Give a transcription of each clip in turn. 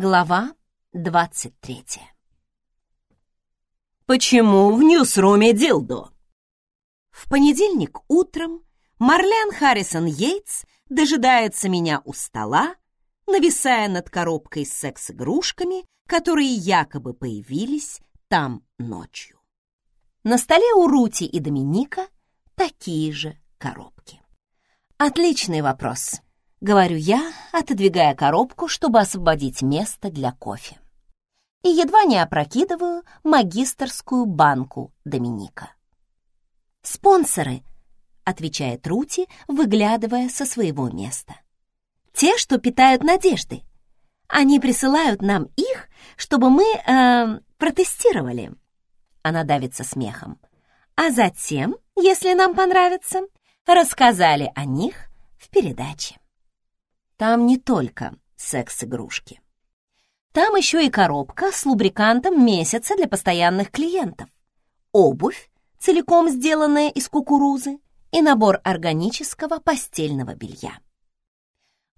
Глава 23 Почему в Ньюсруме Дилдо? В понедельник утром Марлен Харрисон Йейтс дожидается меня у стола, нависая над коробкой с секс-игрушками, которые якобы появились там ночью. На столе у Рути и Доминика такие же коробки. Отличный вопрос. — говорю я, отодвигая коробку, чтобы освободить место для кофе. И едва не опрокидываю магистрскую банку Доминика. «Спонсоры», — отвечает Рути, выглядывая со своего места. «Те, что питают надежды. Они присылают нам их, чтобы мы э, протестировали». Она давится смехом. «А затем, если нам понравится, рассказали о них в передаче». Там не только секс-игрушки. Там еще и коробка с лубрикантом месяца для постоянных клиентов, обувь, целиком сделанная из кукурузы, и набор органического постельного белья.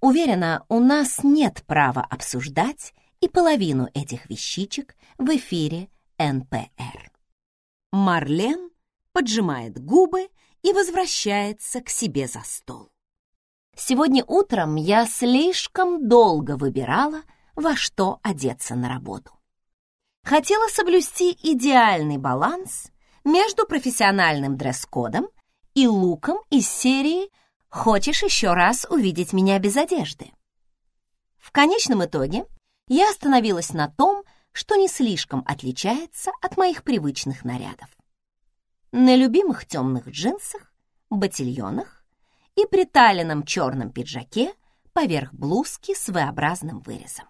Уверена, у нас нет права обсуждать и половину этих вещичек в эфире НПР. Марлен поджимает губы и возвращается к себе за стол. Сегодня утром я слишком долго выбирала, во что одеться на работу. Хотела соблюсти идеальный баланс между профессиональным дресс-кодом и луком из серии «Хочешь еще раз увидеть меня без одежды?». В конечном итоге я остановилась на том, что не слишком отличается от моих привычных нарядов. На любимых темных джинсах, ботильонах, и приталенном черном пиджаке поверх блузки с V-образным вырезом.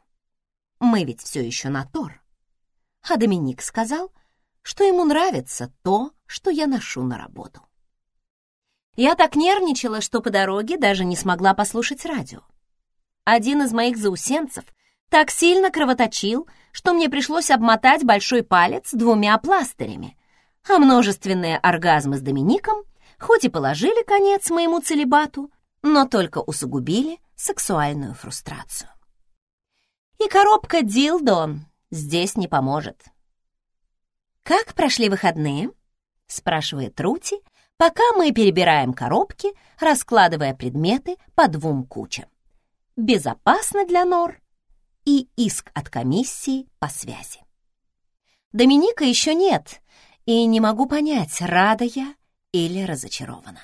Мы ведь все еще на Тор. А Доминик сказал, что ему нравится то, что я ношу на работу. Я так нервничала, что по дороге даже не смогла послушать радио. Один из моих заусенцев так сильно кровоточил, что мне пришлось обмотать большой палец двумя пластырями, а множественные оргазмы с Домиником хоть и положили конец моему целебату, но только усугубили сексуальную фрустрацию. И коробка дилдо здесь не поможет. «Как прошли выходные?» — спрашивает Рути, пока мы перебираем коробки, раскладывая предметы по двум кучам. «Безопасно для нор» и иск от комиссии по связи. Доминика еще нет, и не могу понять, рада я или разочарована.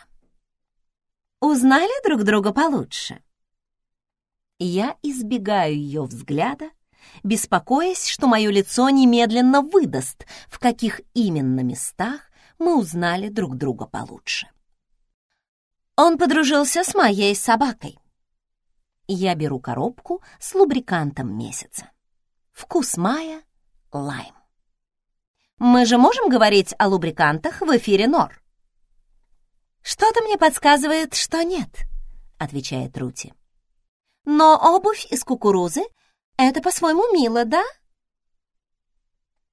Узнали друг друга получше? Я избегаю ее взгляда, беспокоясь, что мое лицо немедленно выдаст, в каких именно местах мы узнали друг друга получше. Он подружился с моей собакой. Я беру коробку с лубрикантом месяца. Вкус мая — лайм. Мы же можем говорить о лубрикантах в эфире Нор? «Что-то мне подсказывает, что нет», — отвечает Рути. «Но обувь из кукурузы — это по-своему мило, да?»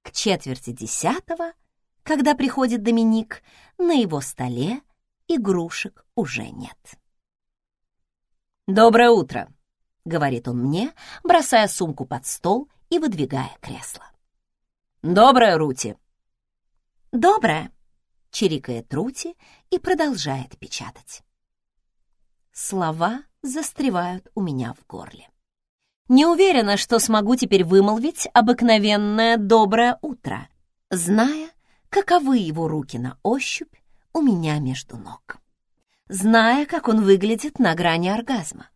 К четверти десятого, когда приходит Доминик, на его столе игрушек уже нет. «Доброе утро», — говорит он мне, бросая сумку под стол и выдвигая кресло. «Доброе, Рути». «Доброе», чирикает Рути и продолжает печатать. Слова застревают у меня в горле. Не уверена, что смогу теперь вымолвить обыкновенное «доброе утро», зная, каковы его руки на ощупь у меня между ног, зная, как он выглядит на грани оргазма.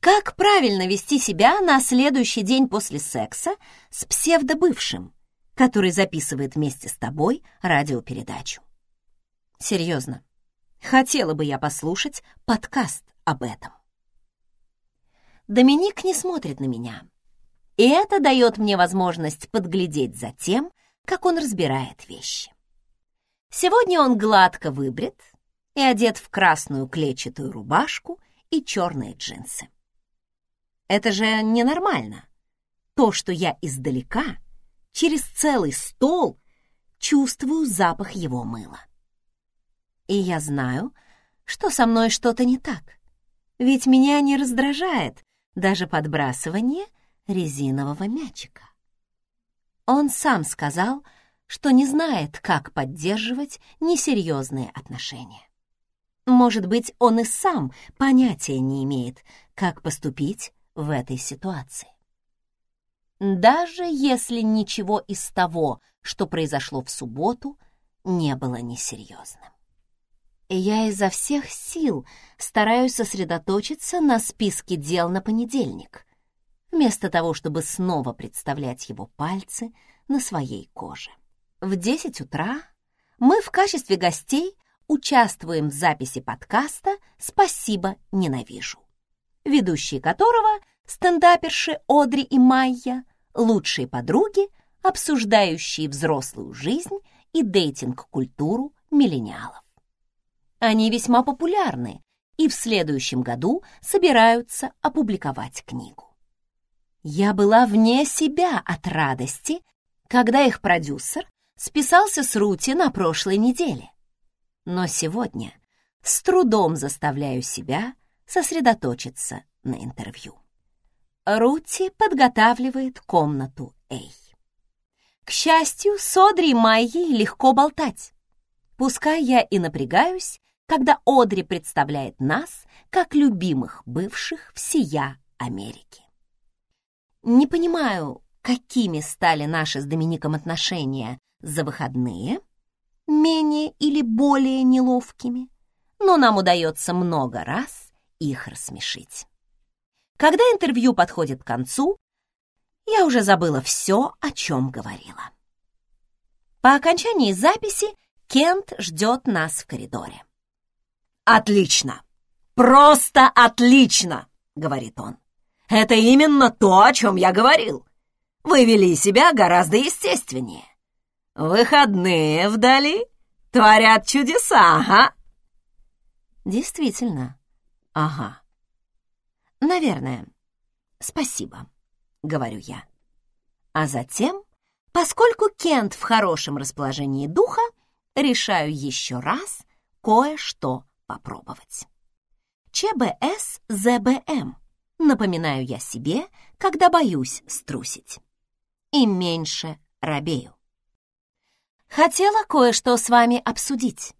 Как правильно вести себя на следующий день после секса с псевдобывшим, который записывает вместе с тобой радиопередачу. Серьезно, хотела бы я послушать подкаст об этом. Доминик не смотрит на меня, и это дает мне возможность подглядеть за тем, как он разбирает вещи. Сегодня он гладко выбрит и одет в красную клетчатую рубашку и черные джинсы. Это же ненормально. То, что я издалека через целый стол чувствую запах его мыла. И я знаю, что со мной что-то не так, ведь меня не раздражает даже подбрасывание резинового мячика. Он сам сказал, что не знает, как поддерживать несерьезные отношения. Может быть, он и сам понятия не имеет, как поступить в этой ситуации. Даже если ничего из того, что произошло в субботу, не было несерьезным. Я изо всех сил стараюсь сосредоточиться на списке дел на понедельник, вместо того, чтобы снова представлять его пальцы на своей коже. В 10 утра мы в качестве гостей участвуем в записи подкаста «Спасибо, ненавижу», ведущие которого стендаперши Одри и Майя, лучшие подруги, обсуждающие взрослую жизнь и дейтинг-культуру миллениалов. Они весьма популярны и в следующем году собираются опубликовать книгу. Я была вне себя от радости, когда их продюсер списался с Рути на прошлой неделе. Но сегодня с трудом заставляю себя сосредоточиться на интервью. Рути подготавливает комнату Эй. К счастью, с Одри и Майей легко болтать. Пускай я и напрягаюсь, когда Одри представляет нас как любимых бывших всея Америки. Не понимаю, какими стали наши с Домиником отношения за выходные, менее или более неловкими, но нам удается много раз их рассмешить. Когда интервью подходит к концу, я уже забыла все, о чем говорила. По окончании записи Кент ждет нас в коридоре. «Отлично! Просто отлично!» — говорит он. «Это именно то, о чем я говорил. Вы вели себя гораздо естественнее. Выходные вдали творят чудеса, ага?» «Действительно, ага. Наверное. Спасибо», — говорю я. А затем, поскольку Кент в хорошем расположении духа, решаю еще раз кое-что попробовать. ЧБС ЗБМ. Напоминаю я себе, когда боюсь струсить. И меньше робею. Хотела кое-что с вами обсудить.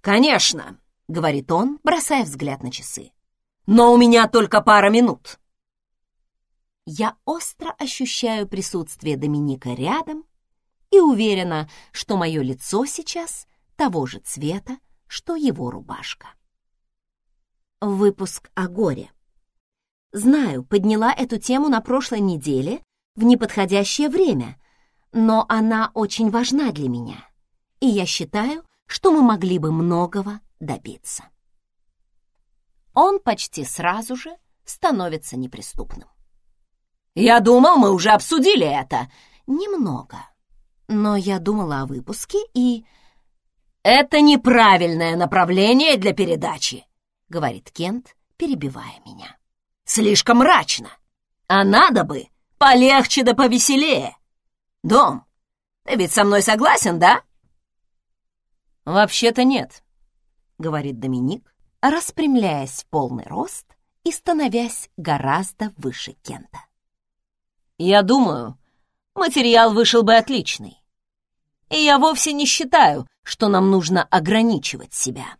«Конечно», — говорит он, бросая взгляд на часы. «Но у меня только пара минут». Я остро ощущаю присутствие Доминика рядом и уверена, что мое лицо сейчас того же цвета, что его рубашка. Выпуск о горе. Знаю, подняла эту тему на прошлой неделе в неподходящее время, но она очень важна для меня, и я считаю, что мы могли бы многого добиться. Он почти сразу же становится неприступным. «Я думал, мы уже обсудили это!» «Немного. Но я думала о выпуске и...» «Это неправильное направление для передачи», — говорит Кент, перебивая меня. «Слишком мрачно. А надо бы полегче да повеселее. Дом, ты ведь со мной согласен, да?» «Вообще-то нет», — говорит Доминик, распрямляясь в полный рост и становясь гораздо выше Кента. «Я думаю, материал вышел бы отличный. И я вовсе не считаю, что нам нужно ограничивать себя.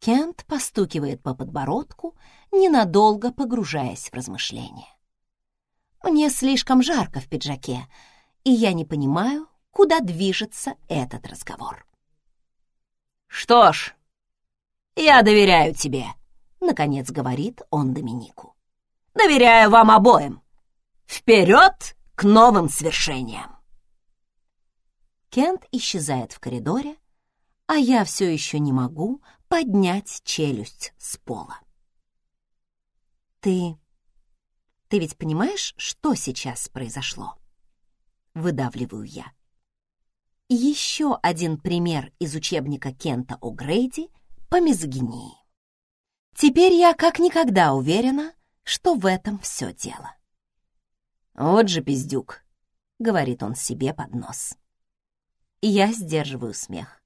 Кент постукивает по подбородку, ненадолго погружаясь в размышления. Мне слишком жарко в пиджаке, и я не понимаю, куда движется этот разговор. «Что ж, я доверяю тебе», — наконец говорит он Доминику. «Доверяю вам обоим. Вперед к новым свершениям!» Кент исчезает в коридоре, а я все еще не могу поднять челюсть с пола. «Ты... ты ведь понимаешь, что сейчас произошло?» Выдавливаю я. Еще один пример из учебника Кента О'Грейди по мизогинии. Теперь я как никогда уверена, что в этом все дело. «Вот же пиздюк», — говорит он себе под нос я сдерживаю смех.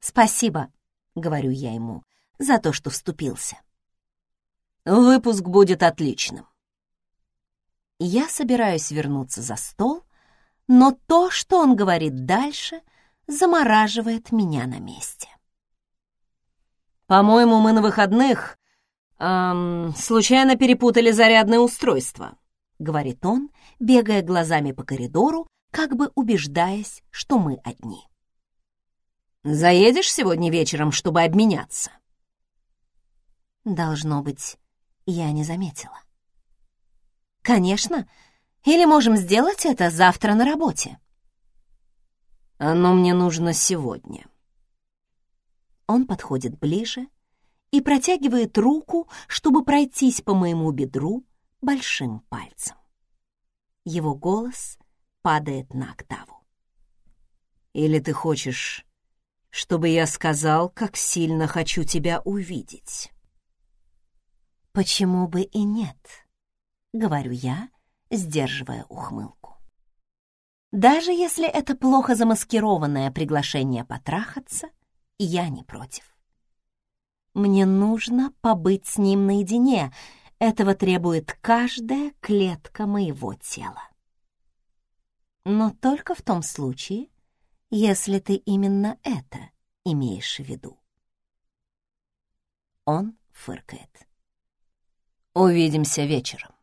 «Спасибо», — говорю я ему, — «за то, что вступился». Выпуск будет отличным. Я собираюсь вернуться за стол, но то, что он говорит дальше, замораживает меня на месте. По-моему, мы на выходных эм, случайно перепутали зарядное устройство, говорит он, бегая глазами по коридору, как бы убеждаясь, что мы одни. Заедешь сегодня вечером, чтобы обменяться? Должно быть, я не заметила. Конечно, или можем сделать это завтра на работе. Но мне нужно сегодня. Он подходит ближе и протягивает руку, чтобы пройтись по моему бедру большим пальцем. Его голос падает на октаву. «Или ты хочешь, чтобы я сказал, как сильно хочу тебя увидеть?» «Почему бы и нет?» — говорю я, сдерживая ухмылку. Даже если это плохо замаскированное приглашение потрахаться, я не против. Мне нужно побыть с ним наедине. Этого требует каждая клетка моего тела. Но только в том случае, если ты именно это имеешь в виду. Он фыркает. Увидимся вечером.